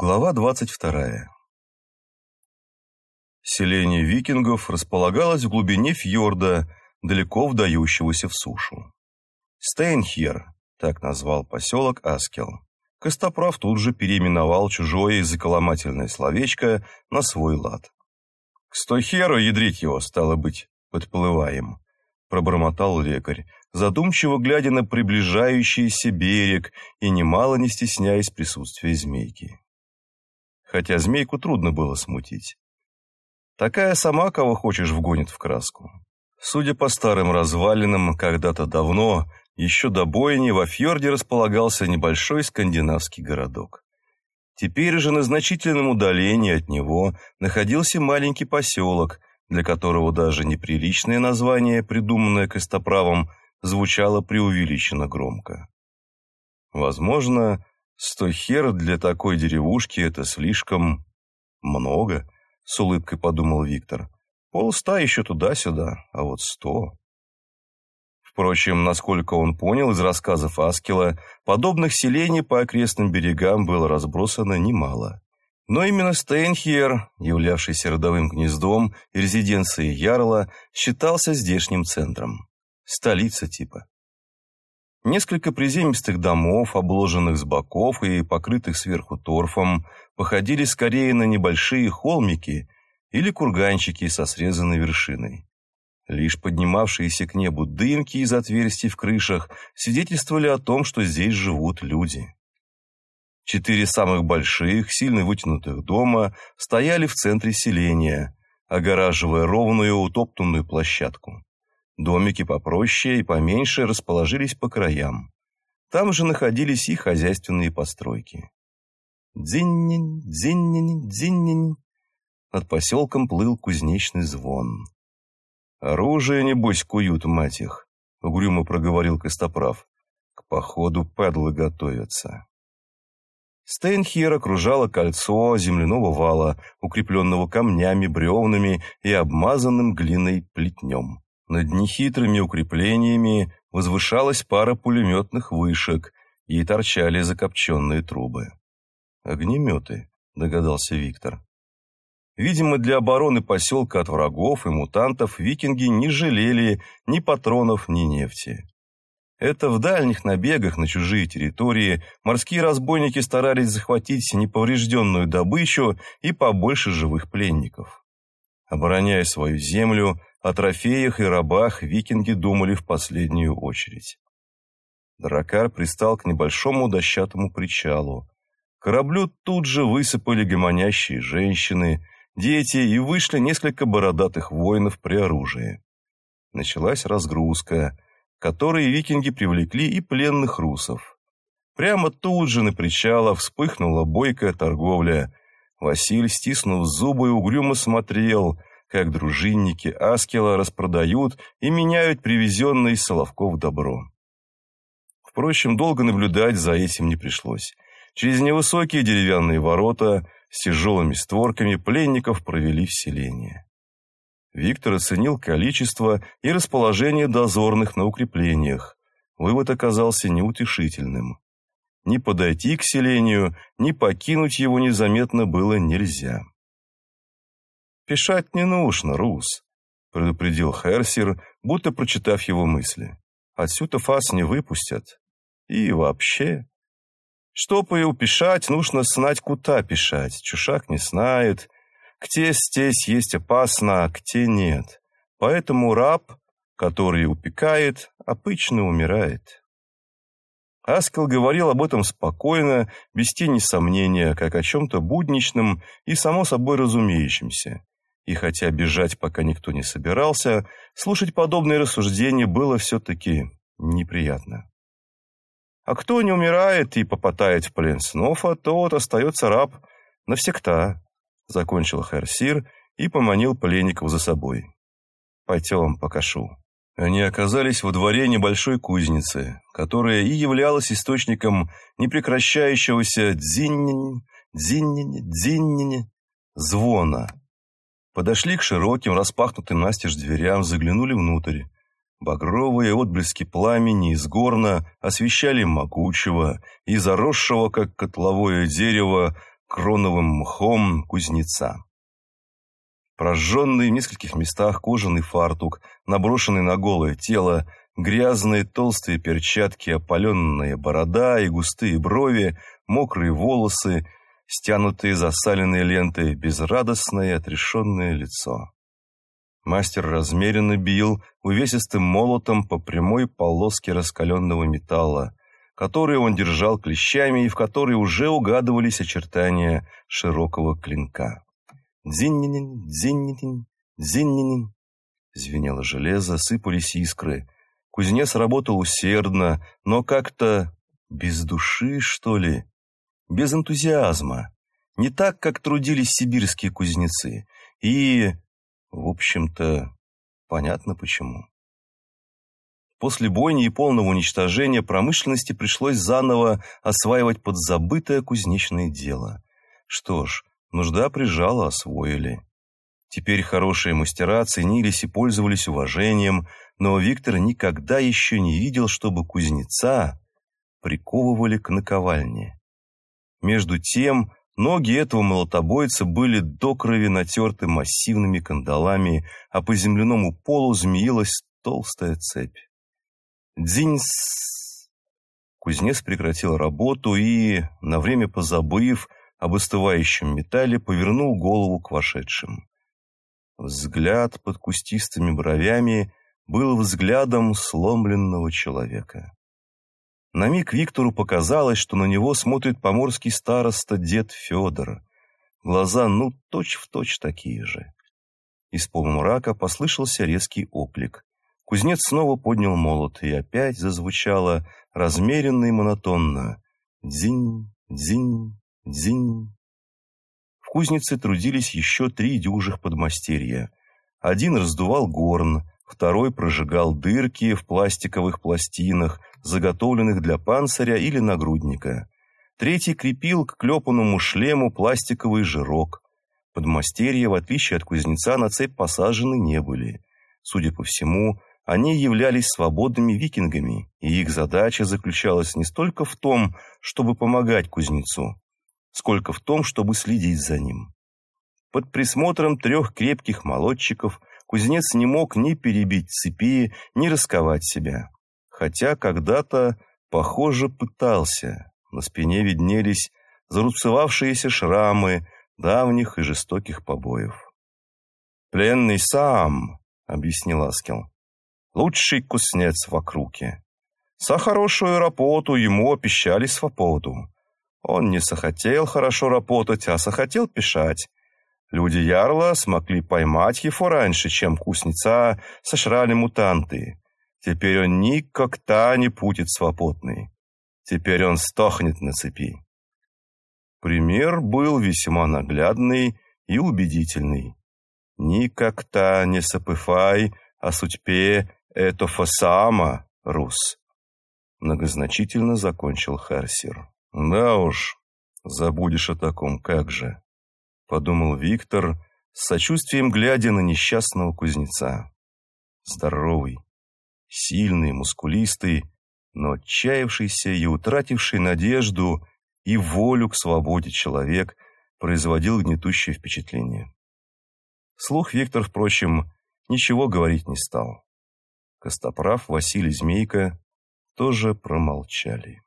Глава 22. Селение викингов располагалось в глубине фьорда, далеко вдающегося в сушу. Стейнхер, так назвал поселок Аскел. Костоправ тут же переименовал чужое языколомательное словечко на свой лад. «К Стойхеру ядрить его, стало быть, подплываем», — пробормотал лекарь, задумчиво глядя на приближающийся берег и немало не стесняясь присутствия змейки хотя змейку трудно было смутить. Такая сама, кого хочешь, вгонит в краску. Судя по старым развалинам, когда-то давно, еще до бойни, во фьорде располагался небольшой скандинавский городок. Теперь же на значительном удалении от него находился маленький поселок, для которого даже неприличное название, придуманное Костоправом, звучало преувеличенно громко. Возможно, Сто хер для такой деревушки это слишком много, с улыбкой подумал Виктор. Полста еще туда-сюда, а вот сто. Впрочем, насколько он понял из рассказов Аскела, подобных селений по окрестным берегам было разбросано немало. Но именно Стейнхиер, являвшийся родовым гнездом и резиденцией Ярла, считался здешним центром. Столица типа. Несколько приземистых домов, обложенных с боков и покрытых сверху торфом, походили скорее на небольшие холмики или курганчики со срезанной вершиной. Лишь поднимавшиеся к небу дымки из отверстий в крышах свидетельствовали о том, что здесь живут люди. Четыре самых больших, сильно вытянутых дома стояли в центре селения, огораживая ровную утоптанную площадку. Домики попроще и поменьше расположились по краям. Там же находились и хозяйственные постройки. Дзиннин, дзиннин, дзиннин. Над поселком плыл кузнечный звон. «Оружие, небось, куют, мать их», — угрюмо проговорил Костоправ. «К походу падлы готовятся». Стейнхир окружало кольцо земляного вала, укрепленного камнями, бревнами и обмазанным глиной плетнем. Над нехитрыми укреплениями возвышалась пара пулеметных вышек и торчали закопченные трубы. «Огнеметы», — догадался Виктор. Видимо, для обороны поселка от врагов и мутантов викинги не жалели ни патронов, ни нефти. Это в дальних набегах на чужие территории морские разбойники старались захватить неповрежденную добычу и побольше живых пленников. Обороняя свою землю, о трофеях и рабах викинги думали в последнюю очередь. Дракар пристал к небольшому дощатому причалу. Кораблю тут же высыпали гомонящие женщины, дети и вышли несколько бородатых воинов при оружии. Началась разгрузка, которой викинги привлекли и пленных русов. Прямо тут же на причалах вспыхнула бойкая торговля. Василь, стиснув зубы, угрюмо смотрел, как дружинники Аскела распродают и меняют привезенное из Соловков добро. Впрочем, долго наблюдать за этим не пришлось. Через невысокие деревянные ворота с тяжелыми створками пленников провели в селение. Виктор оценил количество и расположение дозорных на укреплениях. Вывод оказался неутешительным. Ни подойти к селению, ни покинуть его незаметно было нельзя. «Пешать не нужно, Рус», — предупредил Херсер, будто прочитав его мысли. «Отсюда фас не выпустят. И вообще...» Чтобы упешать, нужно знать, куда пешать. Чушак не знает, где здесь есть опасно, а где нет. Поэтому раб, который упекает, обычно умирает. Аскел говорил об этом спокойно, без тени сомнения, как о чем-то будничном и само собой разумеющемся. И хотя бежать пока никто не собирался, слушать подобные рассуждения было все-таки неприятно. А кто не умирает и попадает в плен снова, тот остается раб навсегда, закончил Херсир и поманил пленников за собой. Пойдем, покашу. Они оказались во дворе небольшой кузницы, которая и являлась источником непрекращающегося дзиннинь, дзиннинь, дзиннинь звона, Подошли к широким, распахнутым настежь дверям, заглянули внутрь. Багровые отблески пламени из горна освещали могучего и заросшего, как котловое дерево, кроновым мхом кузнеца. Прожженный в нескольких местах кожаный фартук, наброшенный на голое тело, грязные толстые перчатки, опаленная борода и густые брови, мокрые волосы, стянутые засаленные лентой, безрадостное отрешенное лицо. Мастер размеренно бил увесистым молотом по прямой полоске раскаленного металла, который он держал клещами и в которой уже угадывались очертания широкого клинка. Дзиннинин, дзиннинин. Звенело железо, сыпались искры. Кузнец работал усердно, но как-то без души, что ли, без энтузиазма. Не так, как трудились сибирские кузнецы. И, в общем-то, понятно почему. После бойни и полного уничтожения промышленности пришлось заново осваивать подзабытое кузнечное дело. Что ж, Нужда прижала, освоили. Теперь хорошие мастера ценились и пользовались уважением, но Виктор никогда еще не видел, чтобы кузнеца приковывали к наковальне. Между тем, ноги этого молотобойца были до крови натерты массивными кандалами, а по земляному полу змеилась толстая цепь. Дзиньс! Кузнец прекратил работу и, на время позабыв, об остывающем металле, повернул голову к вошедшим. Взгляд под кустистыми бровями был взглядом сломленного человека. На миг Виктору показалось, что на него смотрит поморский староста дед Федор. Глаза, ну, точь-в-точь точь такие же. Из полумрака послышался резкий оклик. Кузнец снова поднял молот, и опять зазвучало размеренно и монотонно. «Дзинь, дзинь, Дзинь. В кузнице трудились еще три дюжих подмастерья. Один раздувал горн, второй прожигал дырки в пластиковых пластинах, заготовленных для панциря или нагрудника. Третий крепил к клепанному шлему пластиковый жирок. Подмастерья, в отличие от кузнеца, на цепь посажены не были. Судя по всему, они являлись свободными викингами, и их задача заключалась не столько в том, чтобы помогать кузнецу, сколько в том, чтобы следить за ним. Под присмотром трех крепких молодчиков кузнец не мог ни перебить цепи, ни расковать себя. Хотя когда-то, похоже, пытался. На спине виднелись зарубцевавшиеся шрамы давних и жестоких побоев. «Пленный сам», — объяснил Аскел, — «лучший кузнец в округе. За хорошую работу ему обещали свободу. Он не захотел хорошо работать, а захотел писать. Люди Ярла смогли поймать его раньше, чем кузнеца сожрали мутанты. Теперь он никогда не будет свободный. Теперь он стохнет на цепи. Пример был весьма наглядный и убедительный. Никогда не сопыфай о судьбе этого сама, Рус. Многозначительно закончил Херсер. «Да уж, забудешь о таком, как же», — подумал Виктор, с сочувствием глядя на несчастного кузнеца. Здоровый, сильный, мускулистый, но отчаявшийся и утративший надежду и волю к свободе человек производил гнетущее впечатление. Слух Виктор, впрочем, ничего говорить не стал. Костоправ, Василий Змейка тоже промолчали.